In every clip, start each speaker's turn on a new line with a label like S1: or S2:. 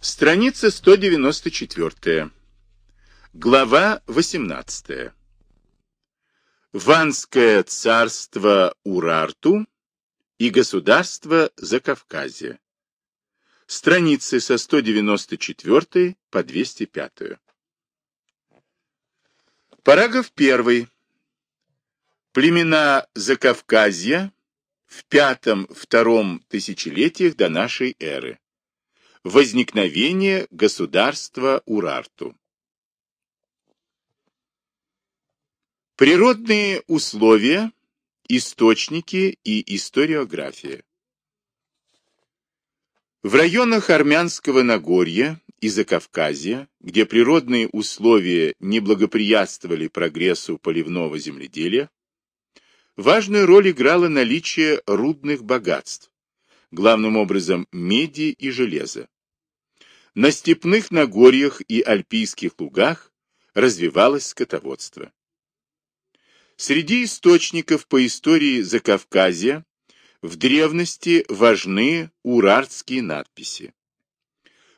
S1: Страница 194. Глава 18. Ванское царство Урарту и государство Закавказье. Страницы со 194 по 205. Параграф 1. Племена Закавказья в пятом-втором тысячелетиях до нашей эры. Возникновение государства Урарту. Природные условия, источники и историография. В районах Армянского Нагорья и Закавказья, где природные условия не благоприятствовали прогрессу поливного земледелия, важную роль играло наличие рудных богатств, главным образом меди и железа. На степных Нагорьях и Альпийских лугах развивалось скотоводство. Среди источников по истории Закавказья в древности важны урартские надписи.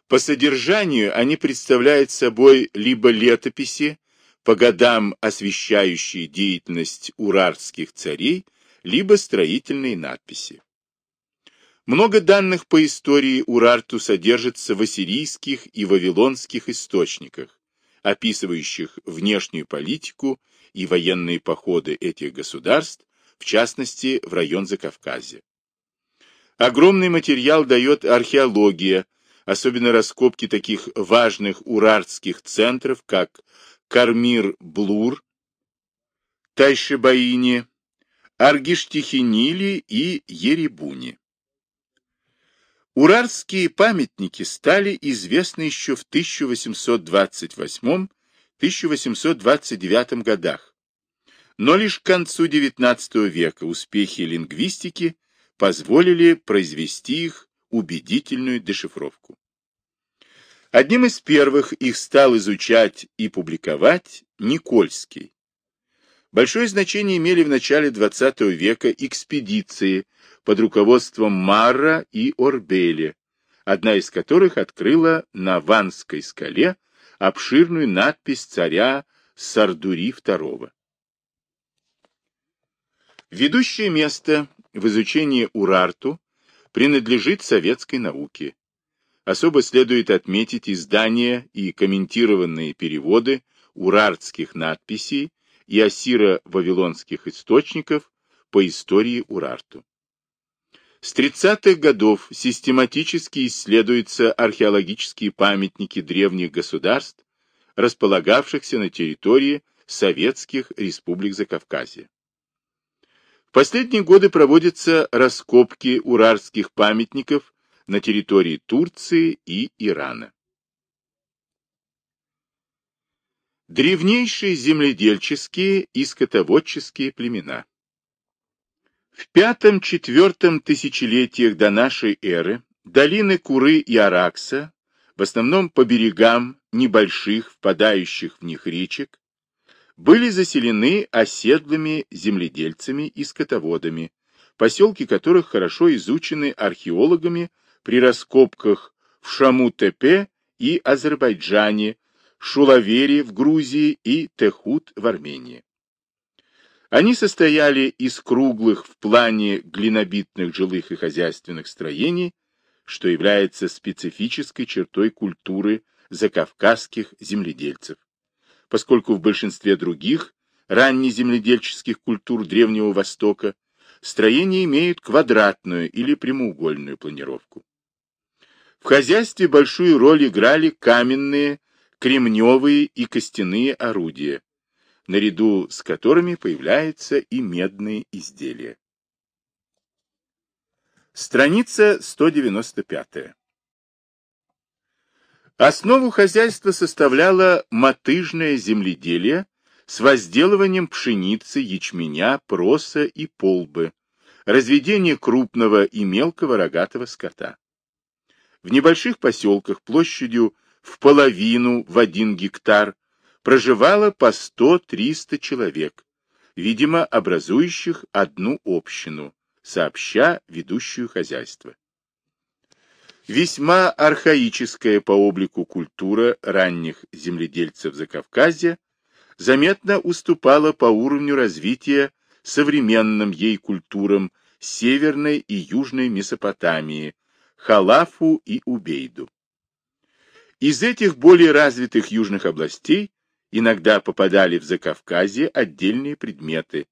S1: По содержанию они представляют собой либо летописи, по годам освещающие деятельность урартских царей, либо строительные надписи. Много данных по истории Урарту содержится в ассирийских и вавилонских источниках, описывающих внешнюю политику и военные походы этих государств, в частности, в район Закавказья. Огромный материал дает археология, особенно раскопки таких важных урартских центров, как Кармир-Блур, Тайшебаини, Аргиштихинили и Еребуни. Урартские памятники стали известны еще в 1828-1829 годах, но лишь к концу XIX века успехи лингвистики позволили произвести их убедительную дешифровку. Одним из первых их стал изучать и публиковать Никольский. Большое значение имели в начале XX века экспедиции под руководством Марра и Орбели, одна из которых открыла на Ванской скале обширную надпись царя Сардури II. Ведущее место в изучении Урарту принадлежит советской науке. Особо следует отметить издания и комментированные переводы урартских надписей и ассиро-вавилонских источников по истории Урарту. С 30-х годов систематически исследуются археологические памятники древних государств, располагавшихся на территории советских республик Закавказья. В последние годы проводятся раскопки урарских памятников на территории Турции и Ирана. Древнейшие земледельческие и скотоводческие племена. В пятом-четвертом тысячелетиях до нашей эры долины Куры и Аракса, в основном по берегам небольших, впадающих в них речек, были заселены оседлыми земледельцами и скотоводами, поселки которых хорошо изучены археологами при раскопках в Шаму-Тепе и Азербайджане, Шулавери в Грузии и Техут в Армении. Они состояли из круглых в плане глинобитных жилых и хозяйственных строений, что является специфической чертой культуры закавказских земледельцев, поскольку в большинстве других раннеземледельческих культур Древнего Востока строения имеют квадратную или прямоугольную планировку. В хозяйстве большую роль играли каменные кремневые и костяные орудия, наряду с которыми появляются и медные изделия. Страница 195. Основу хозяйства составляло мотыжное земледелие с возделыванием пшеницы, ячменя, проса и полбы, разведение крупного и мелкого рогатого скота. В небольших поселках площадью в половину в один гектар проживало по 100-300 человек, видимо, образующих одну общину, сообща ведущую хозяйство. Весьма архаическая по облику культура ранних земледельцев Закавказья заметно уступала по уровню развития современным ей культурам Северной и Южной Месопотамии, Халафу и Убейду. Из этих более развитых южных областей иногда попадали в Закавказье отдельные предметы,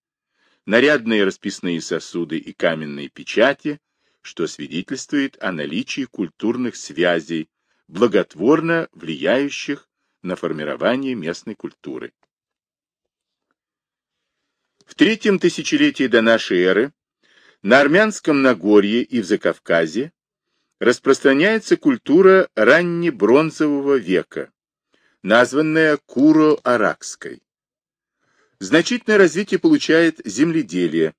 S1: нарядные расписные сосуды и каменные печати, что свидетельствует о наличии культурных связей, благотворно влияющих на формирование местной культуры. В третьем тысячелетии до нашей эры на Армянском Нагорье и в Закавказье распространяется культура раннебронзового века, названная Куро-Аракской. Значительное развитие получает земледелие.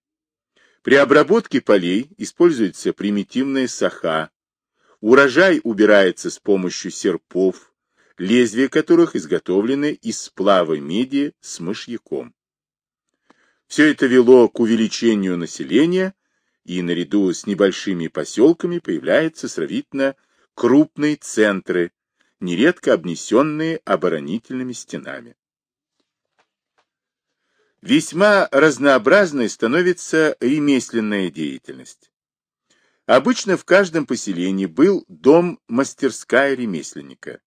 S1: При обработке полей используется примитивная саха, урожай убирается с помощью серпов, лезвия которых изготовлены из сплава меди с мышьяком. Все это вело к увеличению населения, и наряду с небольшими поселками появляются сравнительно крупные центры, нередко обнесенные оборонительными стенами. Весьма разнообразной становится ремесленная деятельность. Обычно в каждом поселении был дом-мастерская ремесленника,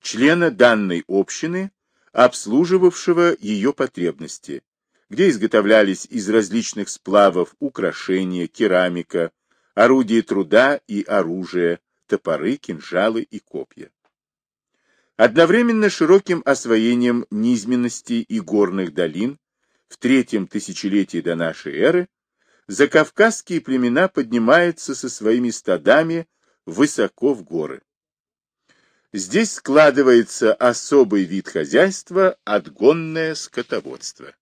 S1: члена данной общины, обслуживавшего ее потребности, где изготовлялись из различных сплавов украшения, керамика, орудия труда и оружие, топоры, кинжалы и копья. Одновременно широким освоением низменностей и горных долин в третьем тысячелетии до нашей эры закавказские племена поднимаются со своими стадами высоко в горы. Здесь складывается особый вид хозяйства – отгонное скотоводство.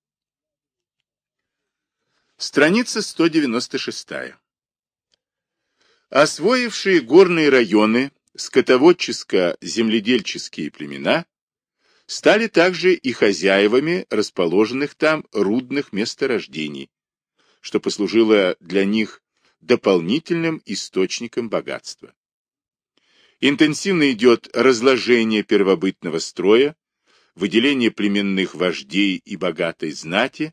S1: Страница 196. Освоившие горные районы скотоводческо-земледельческие племена стали также и хозяевами расположенных там рудных месторождений, что послужило для них дополнительным источником богатства. Интенсивно идет разложение первобытного строя, выделение племенных вождей и богатой знати,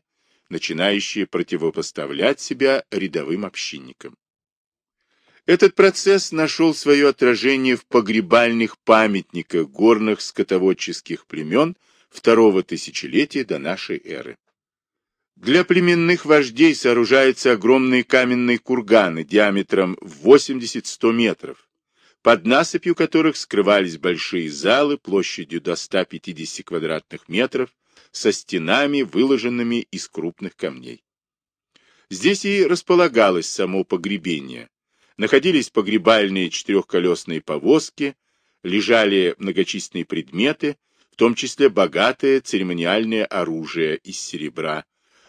S1: начинающие противопоставлять себя рядовым общинникам. Этот процесс нашел свое отражение в погребальных памятниках горных скотоводческих племен второго тысячелетия до нашей эры. Для племенных вождей сооружаются огромные каменные курганы диаметром в 80-100 метров, под насыпью которых скрывались большие залы площадью до 150 квадратных метров, со стенами, выложенными из крупных камней. Здесь и располагалось само погребение. Находились погребальные четырехколесные повозки, лежали многочисленные предметы, в том числе богатое церемониальное оружие из серебра,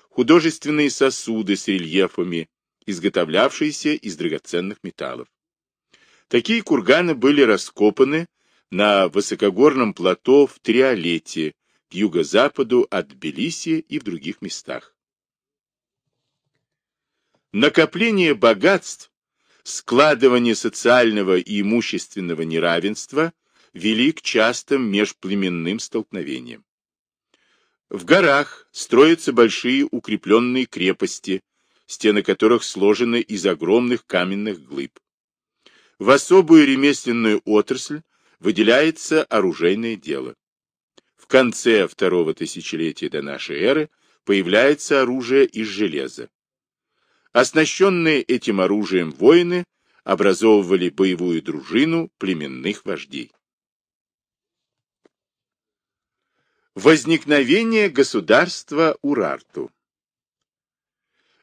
S1: художественные сосуды с рельефами, изготовлявшиеся из драгоценных металлов. Такие курганы были раскопаны на высокогорном плато в Триолете, к юго-западу от Тбилиси и в других местах. Накопление богатств, складывание социального и имущественного неравенства вели к частым межплеменным столкновениям. В горах строятся большие укрепленные крепости, стены которых сложены из огромных каменных глыб. В особую ремесленную отрасль выделяется оружейное дело. Конце второго тысячелетия до нашей эры появляется оружие из железа. Оснащенные этим оружием воины образовывали боевую дружину племенных вождей. Возникновение государства Урарту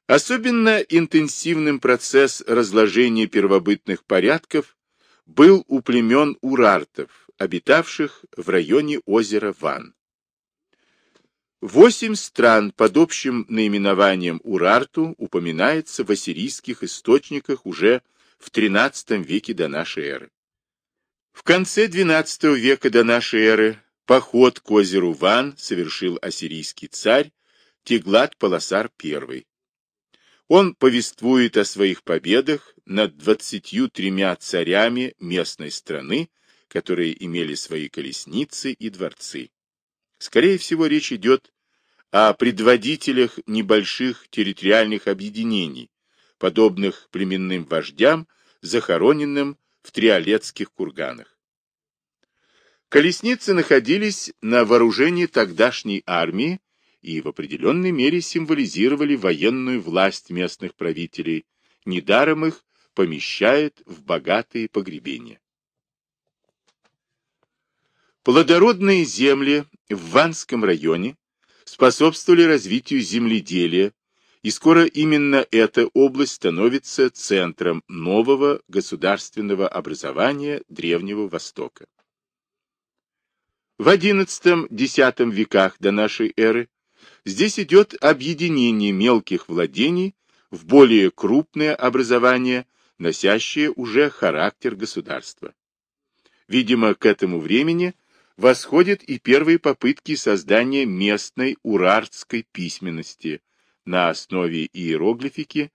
S1: Особенно интенсивным процесс разложения первобытных порядков был у племен урартов, обитавших в районе озера Ван. Восемь стран под общим наименованием Урарту упоминается в ассирийских источниках уже в XIII веке до нашей эры. В конце XII века до нашей эры поход к озеру Ван совершил ассирийский царь Теглат-Паласар I. Он повествует о своих победах над двадцатью тремя царями местной страны, которые имели свои колесницы и дворцы. Скорее всего, речь идет о предводителях небольших территориальных объединений, подобных племенным вождям, захороненным в триолетских курганах. Колесницы находились на вооружении тогдашней армии и в определенной мере символизировали военную власть местных правителей, недаром их помещают в богатые погребения. Плодородные земли в Ванском районе способствовали развитию земледелия, и скоро именно эта область становится центром нового государственного образования Древнего Востока. В XI-X веках до нашей эры здесь идет объединение мелких владений в более крупное образование, носящее уже характер государства. Видимо, к этому времени восходят и первые попытки создания местной урартской письменности на основе иероглифики,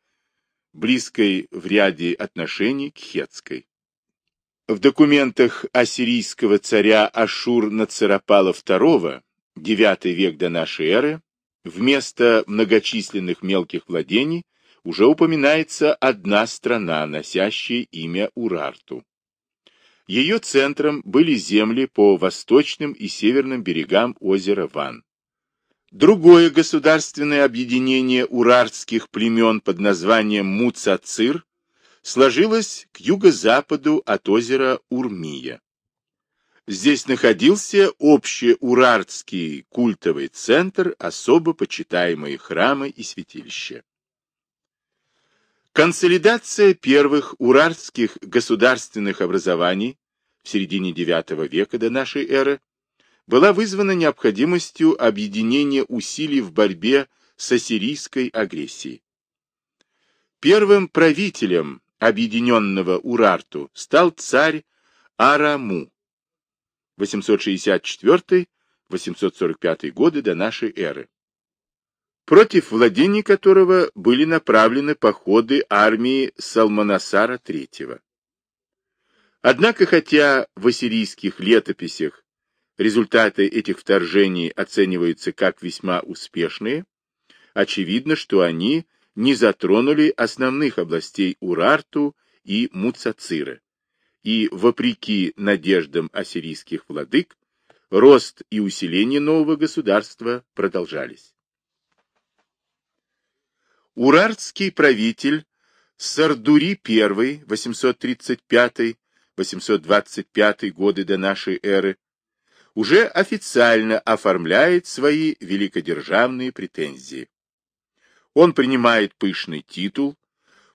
S1: близкой в ряде отношений к хетской. В документах ассирийского царя Ашур-Нацарапала II, IX век до нашей эры, вместо многочисленных мелких владений уже упоминается одна страна, носящая имя Урарту. Ее центром были земли по восточным и северным берегам озера Ван. Другое государственное объединение урартских племен под названием Муцацир сложилось к юго-западу от озера Урмия. Здесь находился общеурартский культовый центр, особо почитаемые храмы и святилища. Консолидация первых урартских государственных образований в середине IX века до нашей эры была вызвана необходимостью объединения усилий в борьбе с ассирийской агрессией. Первым правителем объединенного Урарту стал царь Араму 864-845 годы до нашей эры против владений которого были направлены походы армии Салманасара III. Однако, хотя в ассирийских летописях результаты этих вторжений оцениваются как весьма успешные, очевидно, что они не затронули основных областей Урарту и Муцацира, и, вопреки надеждам ассирийских владык, рост и усиление нового государства продолжались. Урартский правитель Сардури I, 835-825 годы до нашей эры, уже официально оформляет свои великодержавные претензии. Он принимает пышный титул,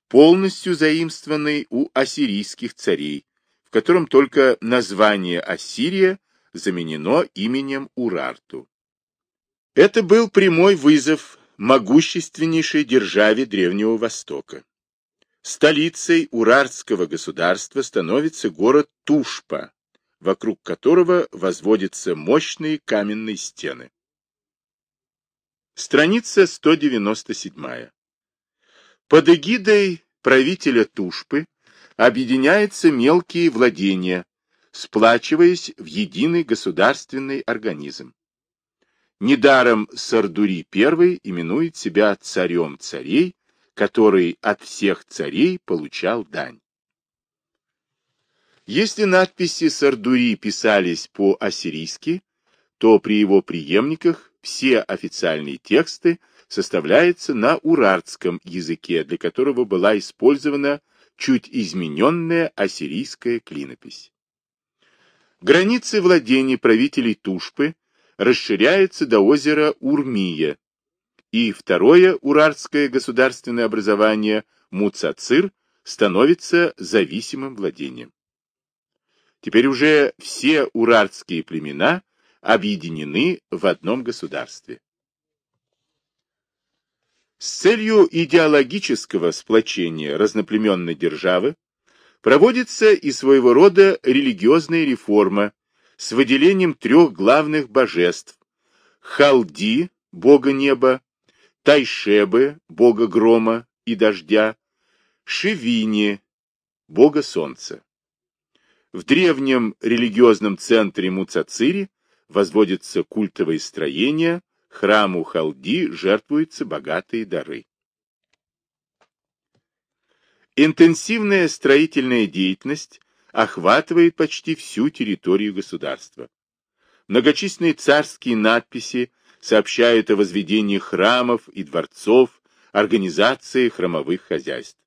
S1: полностью заимствованный у ассирийских царей, в котором только название Ассирия заменено именем Урарту. Это был прямой вызов могущественнейшей державе Древнего Востока. Столицей Урартского государства становится город Тушпа, вокруг которого возводятся мощные каменные стены. Страница 197. Под эгидой правителя Тушпы объединяются мелкие владения, сплачиваясь в единый государственный организм. Недаром Сардури I именует себя царем царей, который от всех царей получал дань. Если надписи Сардури писались по-ассирийски, то при его преемниках все официальные тексты составляются на урартском языке, для которого была использована чуть измененная ассирийская клинопись. Границы владений правителей Тушпы расширяется до озера Урмия, и второе урартское государственное образование Муцацир становится зависимым владением. Теперь уже все урартские племена объединены в одном государстве. С целью идеологического сплочения разноплеменной державы проводится и своего рода религиозная реформа с выделением трех главных божеств – Халди, бога неба, Тайшебы, бога грома, и дождя, Шивине, бога солнца. В древнем религиозном центре Муцацири возводятся культовые строения, храму Халди жертвуются богатые дары. Интенсивная строительная деятельность охватывает почти всю территорию государства. Многочисленные царские надписи сообщают о возведении храмов и дворцов, организации храмовых хозяйств.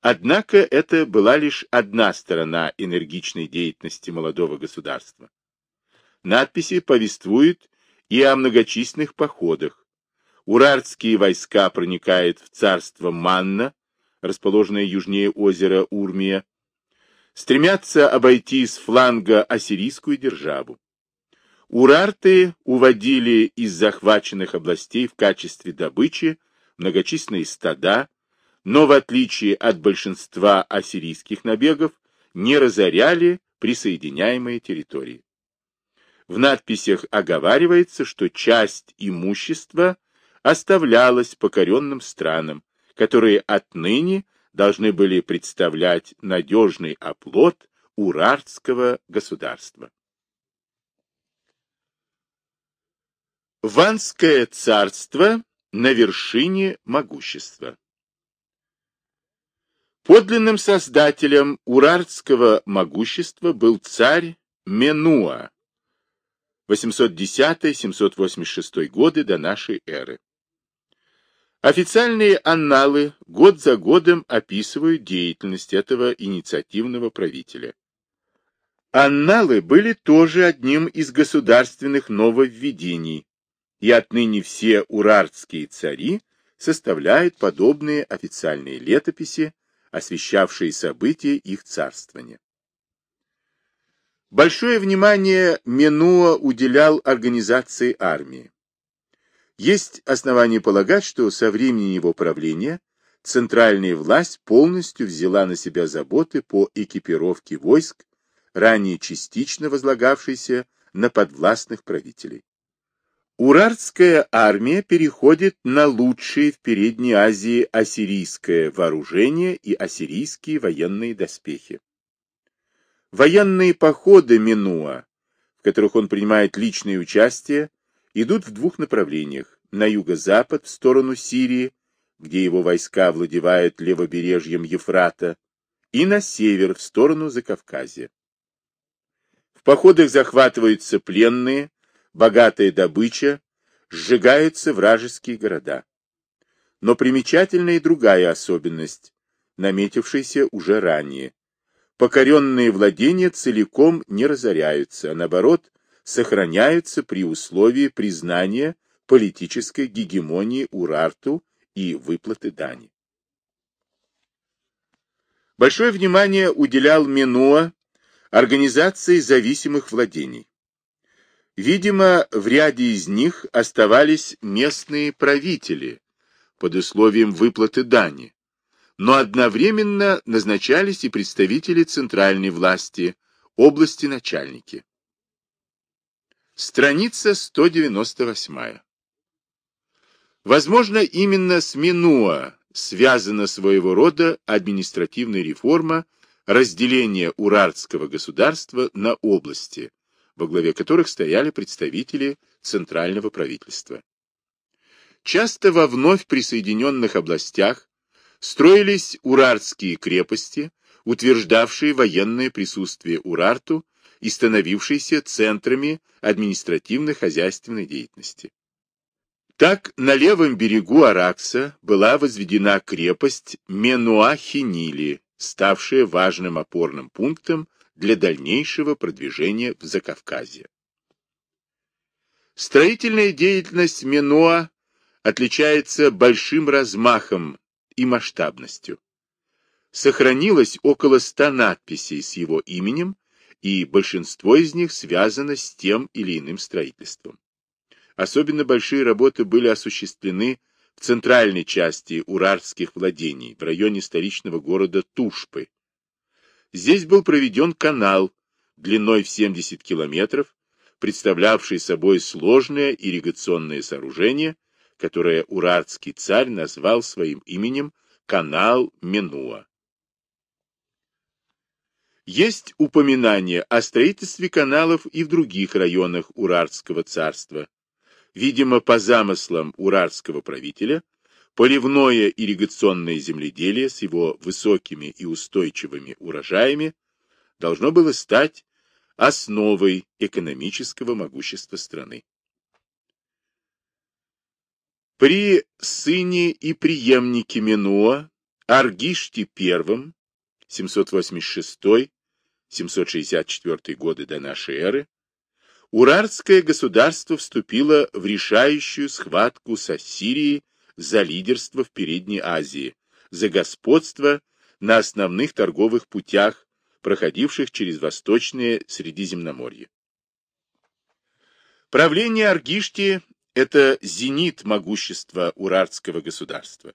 S1: Однако это была лишь одна сторона энергичной деятельности молодого государства. Надписи повествуют и о многочисленных походах. Урартские войска проникают в царство Манна, расположенное южнее озера Урмия, стремятся обойти с фланга ассирийскую державу. Урарты уводили из захваченных областей в качестве добычи многочисленные стада, но в отличие от большинства ассирийских набегов, не разоряли присоединяемые территории. В надписях оговаривается, что часть имущества оставлялась покоренным странам, которые отныне должны были представлять надежный оплот урартского государства. Ванское царство на вершине могущества Подлинным создателем урартского могущества был царь Менуа 810-786 годы до нашей эры. Официальные анналы год за годом описывают деятельность этого инициативного правителя. Анналы были тоже одним из государственных нововведений, и отныне все урартские цари составляют подобные официальные летописи, освещавшие события их царствования. Большое внимание Менуа уделял организации армии. Есть основания полагать, что со времени его правления центральная власть полностью взяла на себя заботы по экипировке войск, ранее частично возлагавшейся на подвластных правителей. Урартская армия переходит на лучшие в Передней Азии ассирийское вооружение и ассирийские военные доспехи. Военные походы Минуа, в которых он принимает личное участие, идут в двух направлениях. На юго-запад, в сторону Сирии, где его войска владевают левобережьем Ефрата, и на север, в сторону Закавказья. В походах захватываются пленные, богатая добыча, сжигаются вражеские города. Но примечательна и другая особенность, наметившаяся уже ранее. Покоренные владения целиком не разоряются, а наоборот, сохраняются при условии признания политической гегемонии Урарту и выплаты дани. Большое внимание уделял Менуа организации зависимых владений. Видимо, в ряде из них оставались местные правители под условием выплаты дани, но одновременно назначались и представители центральной власти, области начальники. Страница 198. Возможно, именно с Минуа связана своего рода административная реформа разделения урартского государства на области, во главе которых стояли представители центрального правительства. Часто во вновь присоединенных областях строились урартские крепости, утверждавшие военное присутствие Урарту и становившиеся центрами административно-хозяйственной деятельности. Так, на левом берегу Аракса была возведена крепость Менуахинили, ставшая важным опорным пунктом для дальнейшего продвижения в Закавказье. Строительная деятельность Менуа отличается большим размахом и масштабностью. Сохранилось около ста надписей с его именем, и большинство из них связано с тем или иным строительством. Особенно большие работы были осуществлены в центральной части урарских владений, в районе столичного города Тушпы. Здесь был проведен канал длиной в 70 километров, представлявший собой сложное ирригационное сооружение, которое урартский царь назвал своим именем канал Менуа. Есть упоминание о строительстве каналов и в других районах Урарского царства. Видимо, по замыслам урарского правителя, поливное ирригационное земледелие с его высокими и устойчивыми урожаями должно было стать основой экономического могущества страны. При сыне и преемнике Менуа Аргиште I 786-764 годы до нашей эры Урарское государство вступило в решающую схватку с Ассирией за лидерство в Передней Азии, за господство на основных торговых путях, проходивших через Восточное Средиземноморье. Правление Аргишти – это зенит могущества урартского государства.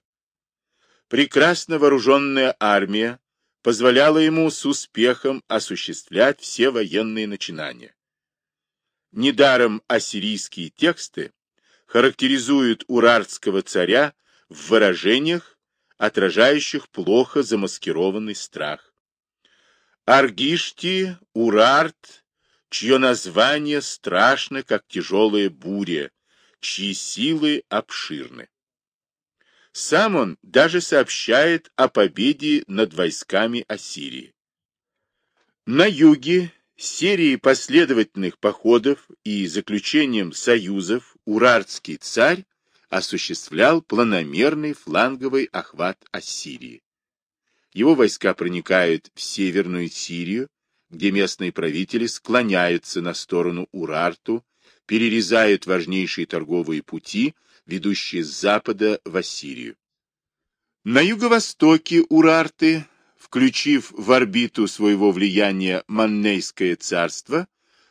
S1: Прекрасно вооруженная армия позволяла ему с успехом осуществлять все военные начинания. Недаром ассирийские тексты характеризуют урартского царя в выражениях, отражающих плохо замаскированный страх. Аргишти, Урарт, чье название страшно, как тяжелая буря, чьи силы обширны. Сам он даже сообщает о победе над войсками Ассирии. На юге серией последовательных походов и заключением союзов Урартский царь осуществлял планомерный фланговый охват Ассирии. Его войска проникают в Северную Сирию, где местные правители склоняются на сторону Урарту, перерезают важнейшие торговые пути, ведущие с запада в Ассирию. На юго-востоке Урарты, включив в орбиту своего влияния Маннейское царство,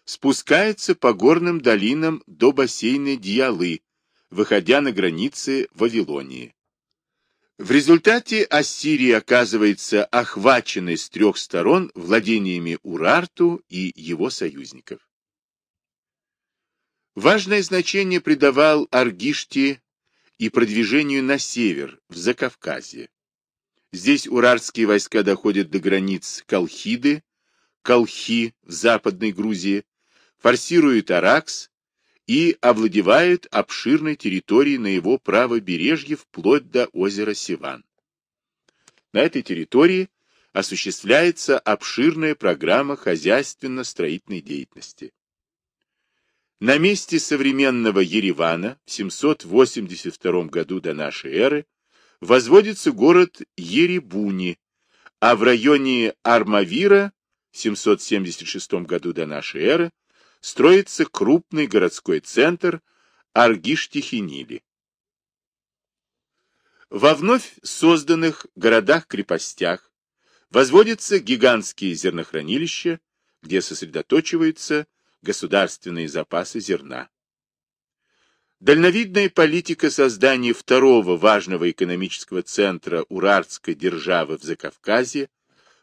S1: спускается по горным долинам до бассейна Дьялы, выходя на границы Вавилонии. В результате Ассирия оказывается охваченной с трех сторон владениями Урарту и его союзников. Важное значение придавал Аргиште и продвижению на север, в Закавказье. Здесь урарские войска доходят до границ Колхиды, Колхи в Западной Грузии, форсируют Аракс и овладевают обширной территорией на его правобережье вплоть до озера Сиван. На этой территории осуществляется обширная программа хозяйственно-строительной деятельности. На месте современного Еревана в 782 году до нашей эры возводится город Еребуни, а в районе Армавира в 776 году до нашей эры строится крупный городской центр Аргиштихинили. Во вновь созданных городах-крепостях возводятся гигантские зернохранилища, где сосредоточиваются государственные запасы зерна. Дальновидная политика создания второго важного экономического центра Урартской державы в Закавказье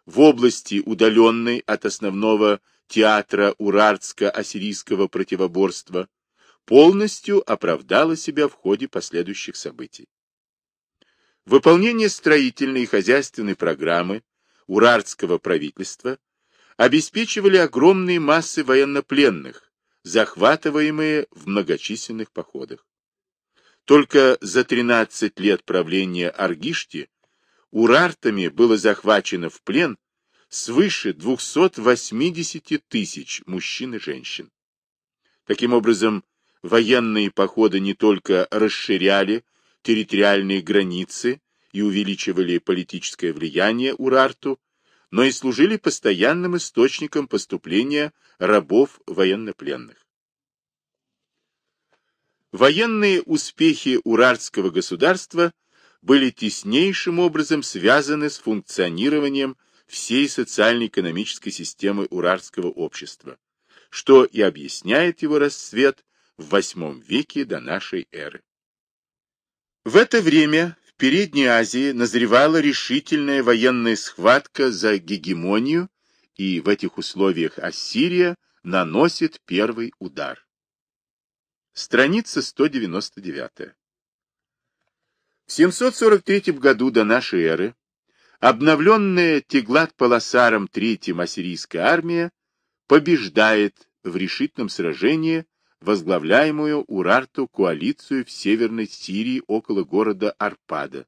S1: в области, удаленной от основного театра Урартско-ассирийского противоборства, полностью оправдала себя в ходе последующих событий. Выполнение строительной и хозяйственной программы Урартского правительства обеспечивали огромные массы военнопленных, захватываемые в многочисленных походах. Только за 13 лет правления Аргишти урартами было захвачено в плен свыше 280 тысяч мужчин и женщин. Таким образом, военные походы не только расширяли территориальные границы и увеличивали политическое влияние Урарту, но и служили постоянным источником поступления рабов военнопленных. Военные успехи Уральского государства были теснейшим образом связаны с функционированием всей социально-экономической системы уральского общества, что и объясняет его расцвет в VIII веке до нашей эры. В это время Передней Азии назревала решительная военная схватка за гегемонию, и в этих условиях Ассирия наносит первый удар. Страница 199. В 743 году до нашей эры обновленная Теглат-Паласаром Третьим ассирийская армия побеждает в решительном сражении возглавляемую Урарту коалицию в Северной Сирии около города Арпада.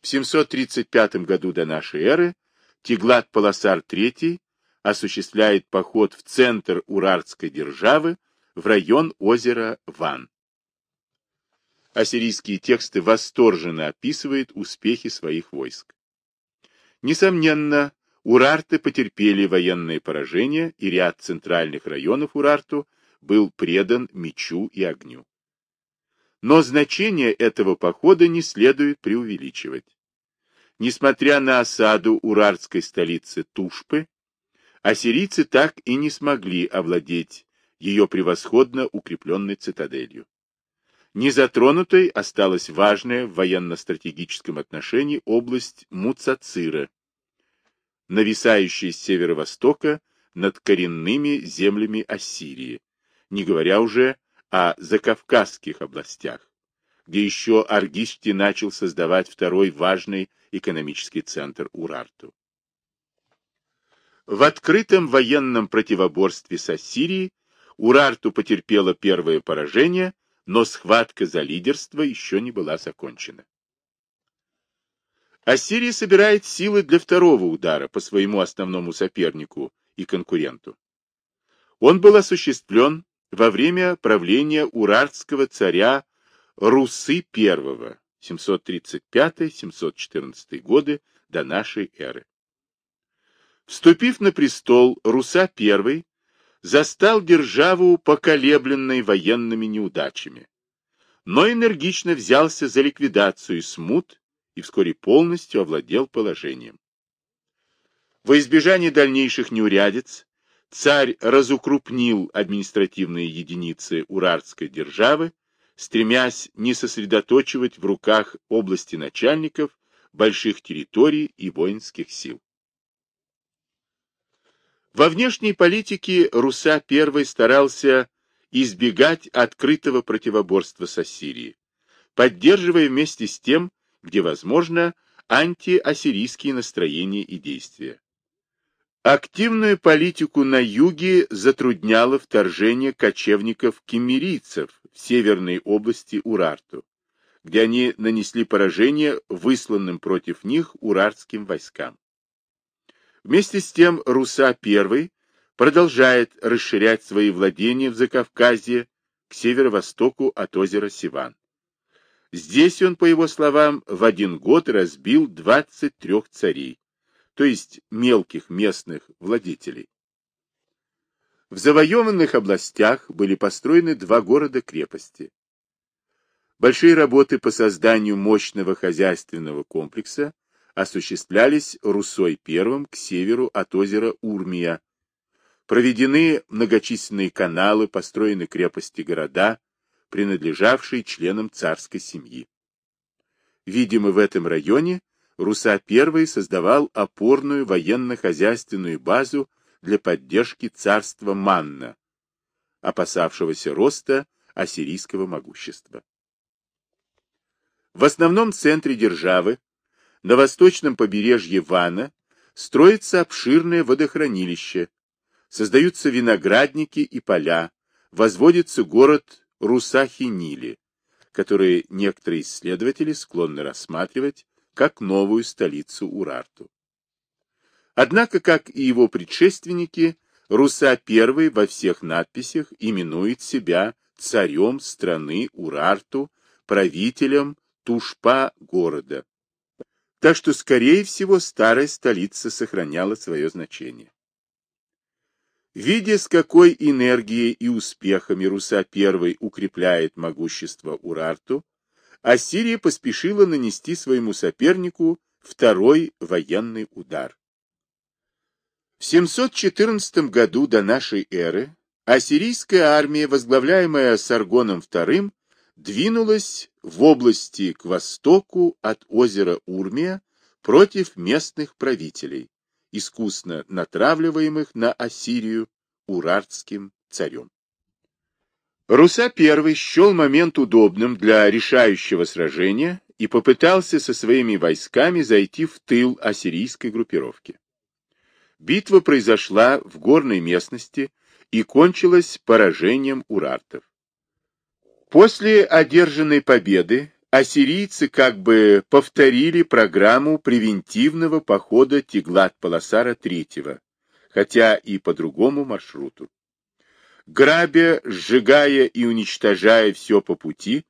S1: В 735 году до нашей эры Теглат-Паласар III осуществляет поход в центр Урартской державы в район озера Ван. Ассирийские тексты восторженно описывают успехи своих войск. Несомненно, Урарты потерпели военное поражение, и ряд центральных районов Урарту был предан мечу и огню. Но значение этого похода не следует преувеличивать. Несмотря на осаду урартской столицы Тушпы, ассирийцы так и не смогли овладеть ее превосходно укрепленной цитаделью. Незатронутой осталась важная в военно-стратегическом отношении область Муцацира, нависающая с северо-востока над коренными землями Ассирии, не говоря уже о закавказских областях, где еще Аргишти начал создавать второй важный экономический центр Урарту. В открытом военном противоборстве с Ассирией Урарту потерпела первое поражение, но схватка за лидерство еще не была закончена. Ассирия собирает силы для второго удара по своему основному сопернику и конкуренту. Он был осуществлен во время правления урартского царя Русы I 735-714 годы до нашей эры. Вступив на престол, Руса I застал державу поколебленной военными неудачами, но энергично взялся за ликвидацию смут и вскоре полностью овладел положением. Во избежание дальнейших неурядиц царь разукрупнил административные единицы Урартской державы стремясь не сосредоточивать в руках области начальников больших территорий и воинских сил. Во внешней политике Руса I старался избегать открытого противоборства с Ассирией, поддерживая вместе с тем, где возможно, антиассирийские настроения и действия. Активную политику на юге затрудняло вторжение кочевников-кемерийцев в северной области Урарту, где они нанесли поражение высланным против них урартским войскам. Вместе с тем Руса I продолжает расширять свои владения в Закавказье к северо-востоку от озера Сиван. Здесь он, по его словам, в один год разбил 23 царей, то есть мелких местных владетелей. В завоеванных областях были построены два города-крепости. Большие работы по созданию мощного хозяйственного комплекса осуществлялись Русой I к северу от озера Урмия. Проведены многочисленные каналы, построены крепости-города, принадлежавшие членам царской семьи. Видимо, в этом районе Руса I создавал опорную военно-хозяйственную базу для поддержки царства Манна, опасавшегося роста ассирийского могущества. В основном центре державы, на восточном побережье Вана, строится обширное водохранилище, создаются виноградники и поля, возводится город Русахи-Нили, который некоторые исследователи склонны рассматривать как новую столицу Урарту. Однако, как и его предшественники, Руса I во всех надписях именует себя царем страны Урарту, правителем Тушпа города. Так что, скорее всего, старая столица сохраняла свое значение. Видя, с какой энергией и успехами Руса I укрепляет могущество Урарту, Ассирия поспешила нанести своему сопернику второй военный удар. В 714 году до нашей эры ассирийская армия, возглавляемая Саргоном II, двинулась в области к востоку от озера Урмия против местных правителей, искусно натравливаемых на Ассирию урартским царем. Руса I счел момент удобным для решающего сражения и попытался со своими войсками зайти в тыл ассирийской группировки. Битва произошла в горной местности и кончилась поражением урартов. После одержанной победы ассирийцы как бы повторили программу превентивного похода Теглат-Паласара III, хотя и по другому маршруту. Грабя, сжигая и уничтожая все по пути,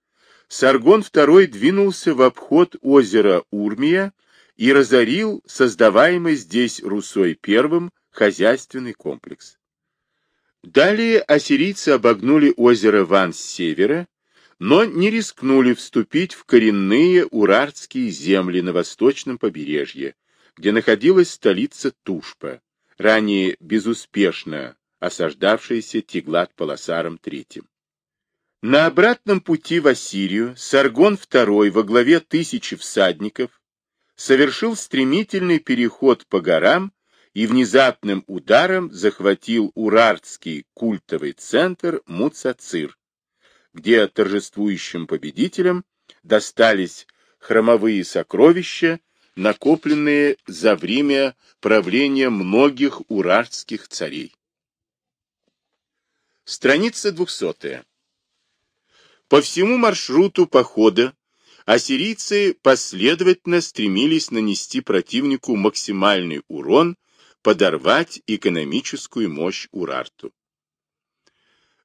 S1: Саргон II двинулся в обход озера Урмия и разорил создаваемый здесь Русой I хозяйственный комплекс. Далее ассирийцы обогнули озеро Ван с севера, но не рискнули вступить в коренные урартские земли на восточном побережье, где находилась столица Тушпа, ранее безуспешно осаждавшийся Теглат-Паласаром III. На обратном пути в Ассирию Саргон II во главе тысячи всадников совершил стремительный переход по горам и внезапным ударом захватил урартский культовый центр Муцацир, где торжествующим победителям достались хромовые сокровища, накопленные за время правления многих урартских царей. Страница 200. По всему маршруту похода ассирийцы последовательно стремились нанести противнику максимальный урон, подорвать экономическую мощь Урарту.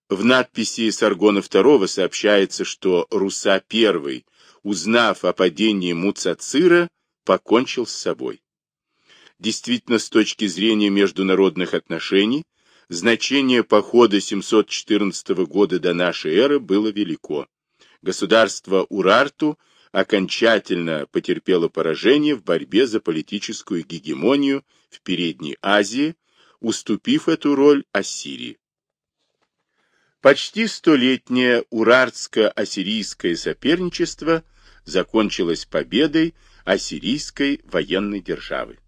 S1: В надписи Саргона II сообщается, что Руса I, узнав о падении Муцацира, покончил с собой. Действительно, с точки зрения международных отношений, значение похода 714 года до нашей эры было велико. Государство Урарту окончательно потерпело поражение в борьбе за политическую гегемонию в Передней Азии, уступив эту роль Ассирии. Почти столетнее урартско-ассирийское соперничество закончилось победой ассирийской военной державы.